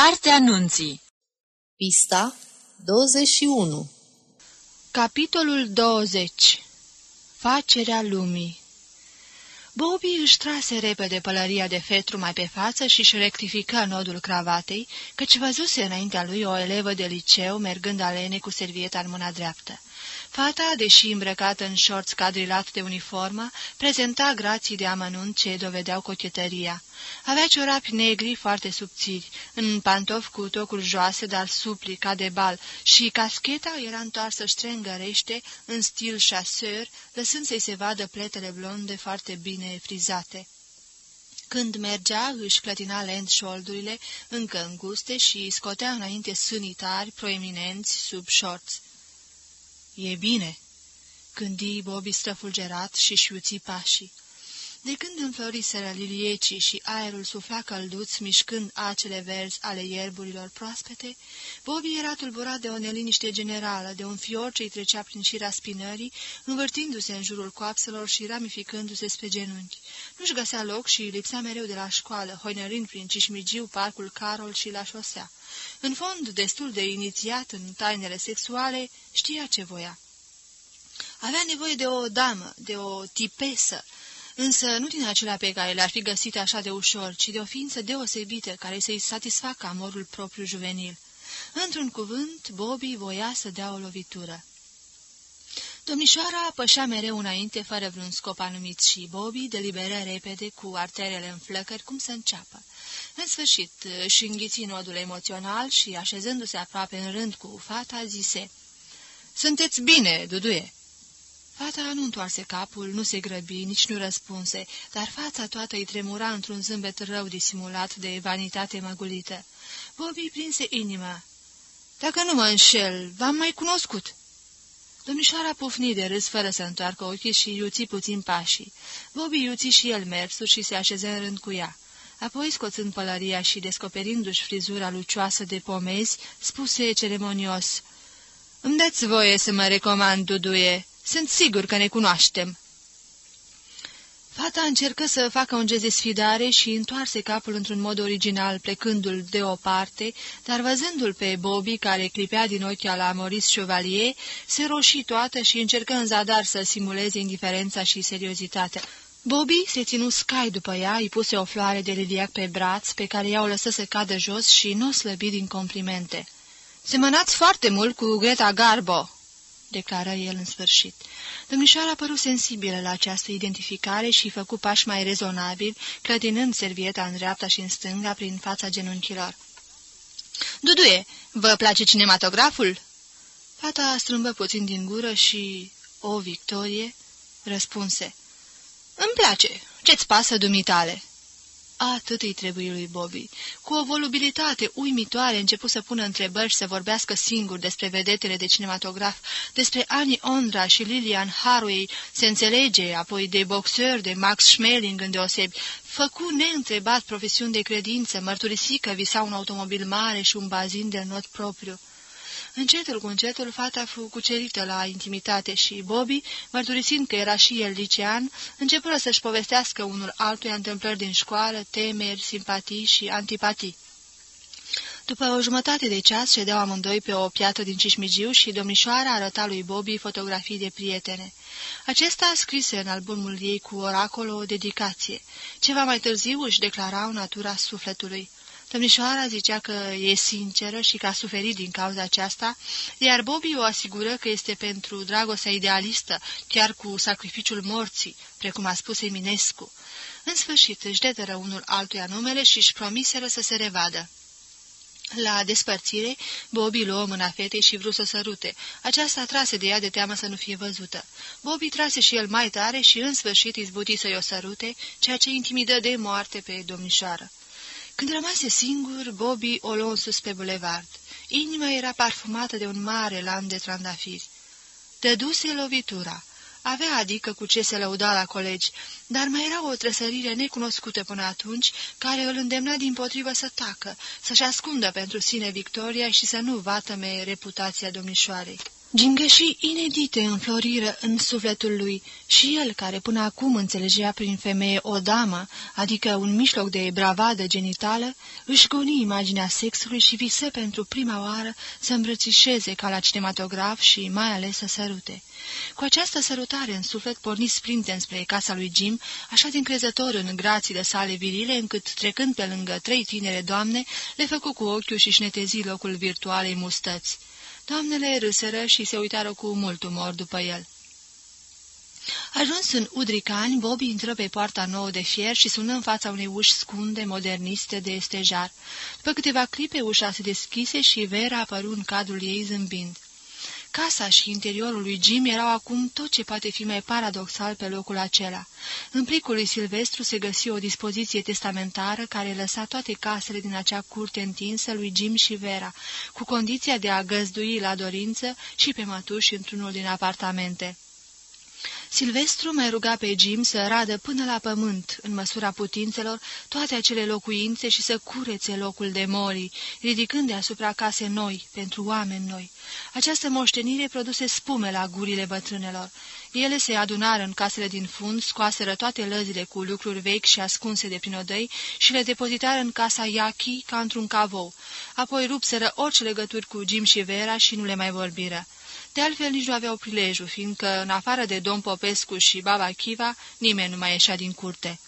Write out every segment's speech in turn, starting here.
Cartea Nunții Pista 21 Capitolul 20 Facerea lumii. Bobby își trase repede pălăria de fetru mai pe față și își rectifică nodul cravatei, căci văzuse înaintea lui o elevă de liceu mergând alene cu servieta în mâna dreaptă. Fata, deși îmbrăcată în șorț cadrilat de uniformă, prezenta grații de amănunt ce dovedeau cochetăria. Avea ciorapi negri foarte subțiri, în pantofi cu tocuri joase, dar supli ca de bal, și cascheta era întoarsă ștrengărește, în stil șaseur, lăsând să-i se vadă pletele blonde foarte bine frizate. Când mergea, își clătina lent șoldurile, încă înguste, și scotea înainte sânii tari, proeminenți, sub șorți. E bine," gândi Bobby străfulgerat și șiuții pașii. De când înfloriseră liliecii și aerul sufla călduț, mișcând acele verzi ale ierburilor proaspete, Bobby era tulburat de o neliniște generală, de un fior ce-i trecea prin șira spinării, învârtindu-se în jurul coapselor și ramificându-se spre genunchi. Nu-și găsea loc și lipsea mereu de la școală, hoinărind prin Cișmigiu, parcul Carol și la șosea. În fond, destul de inițiat în tainele sexuale, știa ce voia. Avea nevoie de o damă, de o tipesă, însă nu din acelea pe care le-ar fi găsit așa de ușor, ci de o ființă deosebită care să-i satisfacă amorul propriu juvenil. Într-un cuvânt, Bobby voia să dea o lovitură. Domnișoara pășea mereu înainte, fără vreun scop anumit și Bobby deliberă repede, cu arterele în flăcări, cum să înceapă. În sfârșit, și înghiți nodul emoțional și, așezându-se aproape în rând cu fata, zise Sunteți bine, Duduie!" Fata nu întoarse capul, nu se grăbi, nici nu răspunse, dar fața toată îi tremura într-un zâmbet rău disimulat de vanitate măgulită. Bobby prinse inima. Dacă nu mă înșel, v-am mai cunoscut." Domnișoara pufni de râs fără să întoarcă ochii și iuți puțin pașii. Bobby iuți și el mersul și se așeză în rând cu ea. Apoi, scoțând pălăria și descoperindu-și frizura lucioasă de pomezi, spuse ceremonios, Îmi dați voie să mă recomand, Duduie. Sunt sigur că ne cunoaștem." Fata încercă să facă un gest de sfidare și întoarse capul într-un mod original, plecându-l de o parte, dar văzându-l pe Bobby, care clipea din ochi la Maurice Chevalier, se roșii toată și încercă în zadar să simuleze indiferența și seriozitatea. Bobby se ținu scai după ea, îi puse o floare de liliac pe braț, pe care ea o lăsă să cadă jos și nu slăbi din complimente. Semănați foarte mult cu Greta Garbo!" Declară el în sfârșit. Domnișoara păru sensibilă la această identificare și făcu pași mai rezonabili, clătinând servieta în dreapta și în stânga prin fața genunchilor. Duduie, vă place cinematograful?" Fata strâmbă puțin din gură și... O, Victorie!" răspunse. Îmi place. Ce-ți pasă, dumitale?" Atât îi trebuie lui Bobby. Cu o volubilitate uimitoare început să pună întrebări și să vorbească singur despre vedetele de cinematograf, despre Annie Ondra și Lilian Harway, se înțelege, apoi de boxer, de Max Schmeling îndeosebi. Făcu neîntrebat profesiuni de credință, mărturisi că visa un automobil mare și un bazin de not propriu. Încetul cu încetul, fata fu cucerită la intimitate și Bobby, mărturisind că era și el licean, începură să-și povestească unul altuia întâmplări din școală, temeri, simpatii și antipatii. După o jumătate de ceas ședeau amândoi pe o piatră din Cismigiu și domnișoara arăta lui Bobby fotografii de prietene. Acesta scrise în albumul ei cu oracol o dedicație. Ceva mai târziu își declarau natura sufletului. Domnișoara zicea că e sinceră și că a suferit din cauza aceasta, iar Bobby o asigură că este pentru dragostea idealistă, chiar cu sacrificiul morții, precum a spus Eminescu. În sfârșit își dedără unul altuia numele și își promiseră să se revadă. La despărțire, Bobby luă mâna fetei și vrut să sărute. Aceasta trase de ea de teamă să nu fie văzută. Bobby trase și el mai tare și în sfârșit izbuti să-i o sărute, ceea ce intimidă de moarte pe domnișoară. Când rămase singur, Bobby o luă sus pe bulevard. Inima era parfumată de un mare lanț de trandafiri. Dăduse lovitura. Avea adică cu ce se lăuda la colegi, dar mai era o trăsărire necunoscută până atunci, care îl îndemna din potrivă să tacă, să-și ascundă pentru sine victoria și să nu vatăme reputația domnișoarei. Gingășii inedite înfloriră în sufletul lui și el, care până acum înțelegea prin femeie o damă, adică un mijloc de bravadă genitală, își goni imaginea sexului și visă pentru prima oară să îmbrățișeze ca la cinematograf și mai ales să sărute. Cu această sărutare în suflet porni sprinte spre casa lui Jim, așa de încrezător în grațiile sale virile, încât, trecând pe lângă trei tinere doamne, le făcu cu ochiul și-și netezi locul virtualei mustăți. Doamnele râsără și se uitară cu mult umor după el. Ajuns în Udricani, Bobby intră pe poarta nouă de fier și sună în fața unei uși scunde, moderniste, de estejar. După câteva clipe, ușa se deschise și Vera apăru în cadrul ei zâmbind. Casa și interiorul lui Jim erau acum tot ce poate fi mai paradoxal pe locul acela. În plicul lui Silvestru se găsi o dispoziție testamentară care lăsa toate casele din acea curte întinsă lui Jim și Vera, cu condiția de a găzdui la dorință și pe mătuși într-unul din apartamente. Silvestru mai ruga pe Jim să radă până la pământ, în măsura putințelor, toate acele locuințe și să curețe locul de mori, ridicând deasupra case noi, pentru oameni noi. Această moștenire produse spume la gurile bătrânelor. Ele se adunară în casele din fund, scoaseră toate lăzile cu lucruri vechi și ascunse de prin odăi și le depozitară în casa Iachi ca într-un cavou. Apoi rupseră orice legături cu Jim și Vera și nu le mai vorbiră. De altfel nici nu aveau prilejul, fiindcă, în afară de Dom Popescu și Baba Chiva, nimeni nu mai ieșea din curte.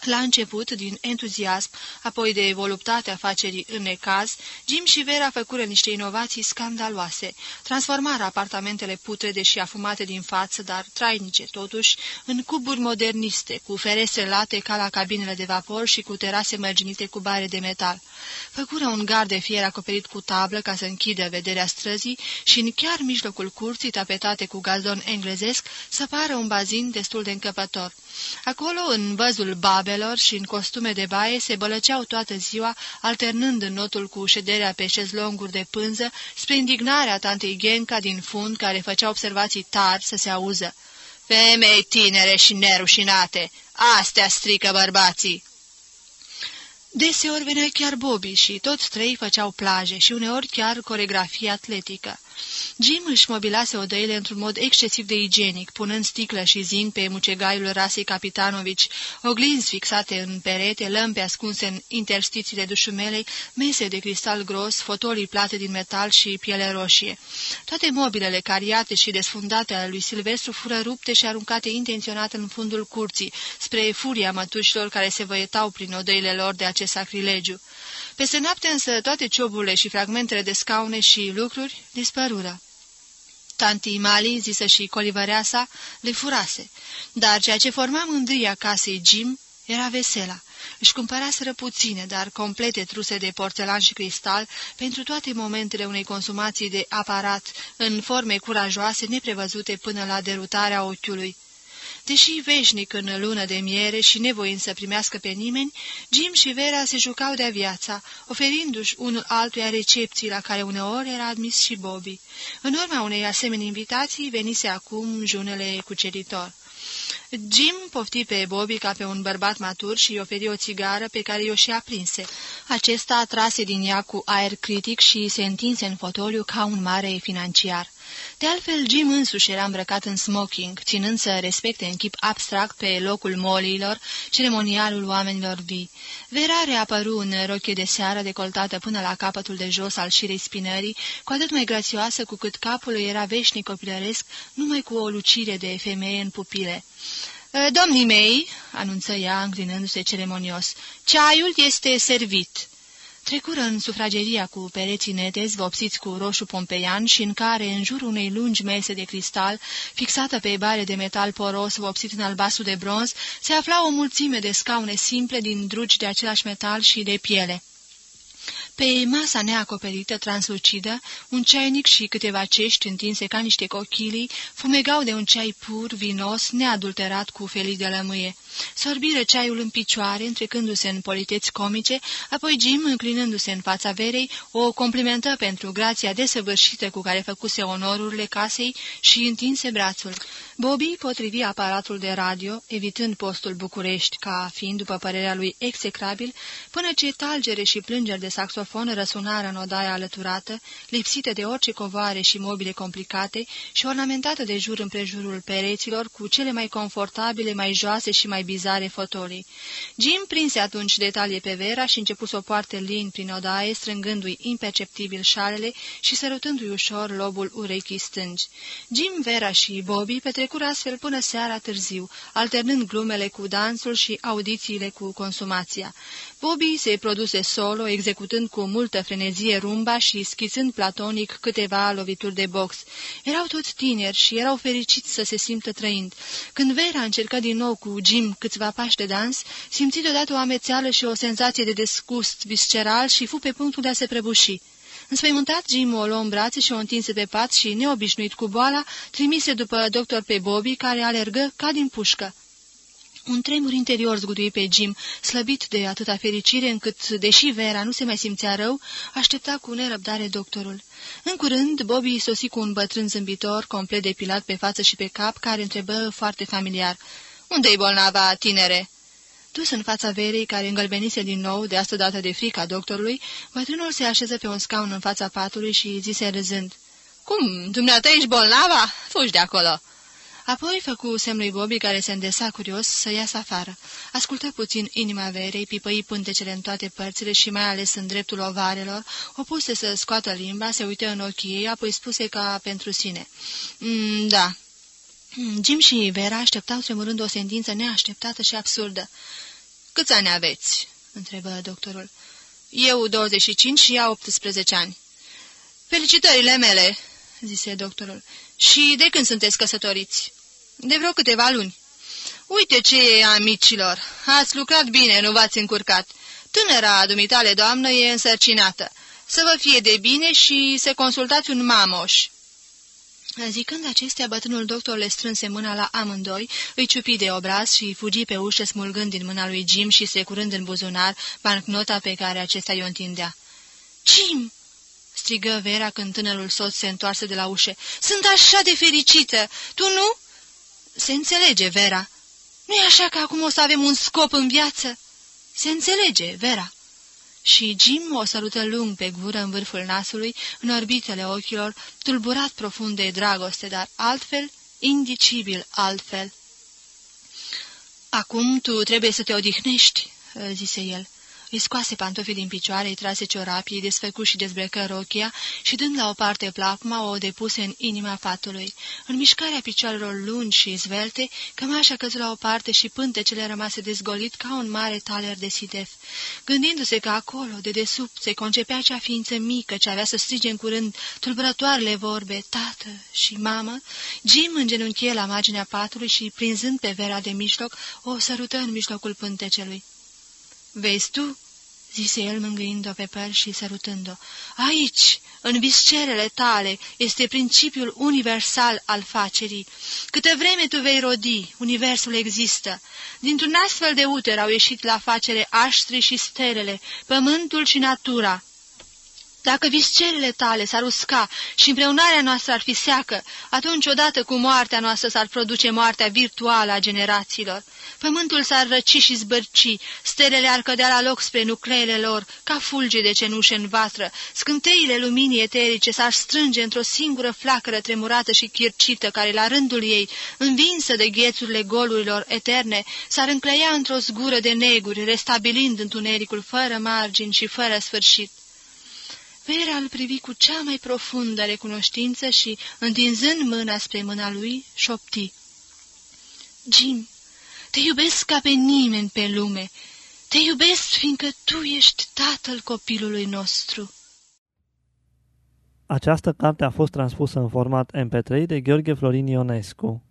La început, din entuziasm, apoi de voluptatea afacerii în necaz, Jim și Vera făcură niște inovații scandaloase. Transformară apartamentele putrede și afumate din față, dar trainice totuși, în cuburi moderniste, cu ferese late ca la cabinele de vapor și cu terase mărginite cu bare de metal. Făcură un gard de fier acoperit cu tablă ca să închidă vederea străzii și în chiar mijlocul curții, tapetate cu gazon englezesc, să pară un bazin destul de încăpător. Acolo, în văzul babelor și în costume de baie, se bălăceau toată ziua, alternând în notul cu șederea pe șezlonguri de pânză, spre indignarea tantei Genca din fund, care făcea observații tari să se auză. Femei tinere și nerușinate, astea strică bărbații! Deseori venea chiar Bobby și toți trei făceau plaje și uneori chiar coregrafie atletică. Jim își mobilase odăile într-un mod excesiv de igienic, punând sticlă și zinc pe mucegaiul rasei Capitanovici, oglinzi fixate în perete, lămpi ascunse în interstițiile dușumelei, mese de cristal gros, fotolii plate din metal și piele roșie. Toate mobilele cariate și desfundate ale lui Silvestru fură rupte și aruncate intenționat în fundul curții, spre furia mătușilor care se văietau prin odăile lor de acest sacrilegiu. Peste noapte însă toate cioburile și fragmentele de scaune și lucruri dispărură. Tanti Mali, zisă și colivăreasa, le furase, dar ceea ce forma mândria casei Jim era vesela. Își cumpăraseră puține, dar complete truse de porțelan și cristal pentru toate momentele unei consumații de aparat în forme curajoase neprevăzute până la derutarea ochiului. Deși veșnic în lună de miere și nevoind să primească pe nimeni, Jim și Vera se jucau de viața, oferindu-și unul altuia recepții la care uneori era admis și Bobby. În urma unei asemenea invitații venise acum junele cuceritor. Jim pofti pe Bobby ca pe un bărbat matur și îi oferi o țigară pe care i-o și aprinse. Acesta trase din ea cu aer critic și se întinse în fotoliu ca un mare financiar. De altfel, Jim însuși era îmbrăcat în smoking, ținând să respecte în chip abstract pe locul moliilor ceremonialul oamenilor vii. Vera reapăru în rochie de seară decoltată până la capătul de jos al șirei spinării, cu atât mai grațioasă cu cât capul era veșnic copilăresc, numai cu o lucire de femeie în pupile. Domnii mei," anunță ea, înclinându-se ceremonios, ceaiul este servit." Trecură în sufrageria cu pereții netezi vopsiți cu roșu pompeian și în care, în jurul unei lungi mese de cristal, fixată pe bare de metal poros vopsit în albastru de bronz, se afla o mulțime de scaune simple din drugi de același metal și de piele. Pe masa neacoperită, translucidă, un ceainic și câteva cești întinse ca niște cochilii fumegau de un ceai pur, vinos, neadulterat cu felii de lămâie. Sorbiră ceaiul în picioare, întrecându-se în politeți comice, apoi Jim, înclinându-se în fața verei, o complimentă pentru grația desăvârșită cu care făcuse onorurile casei și întinse brațul. Bobby potrivi aparatul de radio, evitând postul București ca fiind, după părerea lui, execrabil, până ce talgere și plângeri de saxofon răsunară în odaia alăturată, lipsită de orice covoare și mobile complicate și ornamentată de jur împrejurul pereților cu cele mai confortabile, mai joase și mai bizare fotolii. Jim prinse atunci detalii pe Vera și începu să o poarte lin prin odaie, strângându-i imperceptibil șalele și sărutându-i ușor lobul urechii stângi. Jim, Vera și Bobby petrecură astfel până seara târziu, alternând glumele cu dansul și audițiile cu consumația. Bobby se produse solo, executând cu multă frenezie rumba și schițând platonic câteva lovituri de box. Erau toți tineri și erau fericiți să se simtă trăind. Când Vera încercă din nou cu Jim câțiva pași de dans, simți deodată o amețeală și o senzație de desgust visceral și fu pe punctul de a se prăbuși. Înspăimântat, Jim o luă în brațe și o întinse pe pat și, neobișnuit cu boala, trimise după doctor pe Bobby, care alergă ca din pușcă. Un tremur interior zgudui pe Jim, slăbit de atâta fericire încât, deși Vera nu se mai simțea rău, aștepta cu nerăbdare doctorul. În curând, Bobby sosi cu un bătrân zâmbitor, complet depilat pe față și pe cap, care întrebă foarte familiar. Unde-i bolnava, tinere?" Dus în fața verei, care îngălbenise din nou, de asta dată de frica doctorului, bătrânul se așeză pe un scaun în fața patului și zise râzând. Cum, dumneata ești bolnava? Fugi de acolo!" Apoi făcu semnului Bobby, care se îndesa curios, să iasă afară. Ascultă puțin inima verei, pipăi pântecele în toate părțile și mai ales în dreptul ovarelor, opuse să scoată limba, se uită în ochii ei, apoi spuse ca pentru sine. Mm, da. Mm, Jim și Vera așteptau tremurând o sentință neașteptată și absurdă. Câți ani aveți?" întrebă doctorul. Eu 25 și ea 18 ani." Felicitările mele," zise doctorul. Și de când sunteți căsătoriți?" De vreo câteva luni." Uite ce e, amicilor! Ați lucrat bine, nu v-ați încurcat. Tânăra dumitale doamnă e însărcinată. Să vă fie de bine și să consultați un mamoș." Zicând acestea, bătrânul doctor le strânse mâna la amândoi, îi ciupi de obraz și fugi pe ușă smulgând din mâna lui Jim și securând în buzunar bancnota pe care acesta i-o întindea. Jim!" strigă Vera când tânărul soț se întoarse de la ușă. Sunt așa de fericită! Tu nu?" Se înțelege, Vera. Nu-i așa că acum o să avem un scop în viață?" Se înțelege, Vera." Și Jim o salută lung pe gură în vârful nasului, în orbitele ochilor, tulburat profund de dragoste, dar altfel, indicibil altfel. Acum tu trebuie să te odihnești," zise el. Îi scoase pantofii din picioare, îi trase ciorapii, desfăcu și dezbrecă rochia și, dând la o parte plapma, o depuse în inima patului. În mișcarea picioarelor lungi și zvelte, cămașa căzu la o parte și pântecele rămase dezgolit ca un mare taler de sidef. Gândindu-se că acolo, de desubt, se concepea cea ființă mică ce avea să strige în curând tulburătoarele vorbe, tată și mamă, Jim îngenunchie la marginea patului și, prinzând pe vera de mijloc, o sărută în mijlocul pântecelui. Vezi tu?" zise el mângâind-o pe păr și sărutând-o. Aici, în viscerele tale, este principiul universal al facerii. Câte vreme tu vei rodi, universul există. Dintr-un astfel de uter au ieșit la facere aștri și stelele, pământul și natura. Dacă viscerele tale s-ar usca și împreunarea noastră ar fi seacă, atunci odată cu moartea noastră s-ar produce moartea virtuală a generațiilor. Pământul s-ar răci și zbărci, stelele ar cădea la loc spre nucleele lor, ca fulge de cenușă în vatră, scânteile luminii eterice s-ar strânge într-o singură flacără tremurată și chircită, care la rândul ei, învinsă de ghețurile golurilor eterne, s-ar încleia într-o zgură de neguri, restabilind întunericul fără margini și fără sfârșit. Vera îl privi cu cea mai profundă recunoștință și, întinzând mâna spre mâna lui, șopti. Jim, te iubesc ca pe nimeni pe lume. Te iubesc fiindcă tu ești tatăl copilului nostru. Această carte a fost transpusă în format MP3 de Gheorghe Florin Ionescu.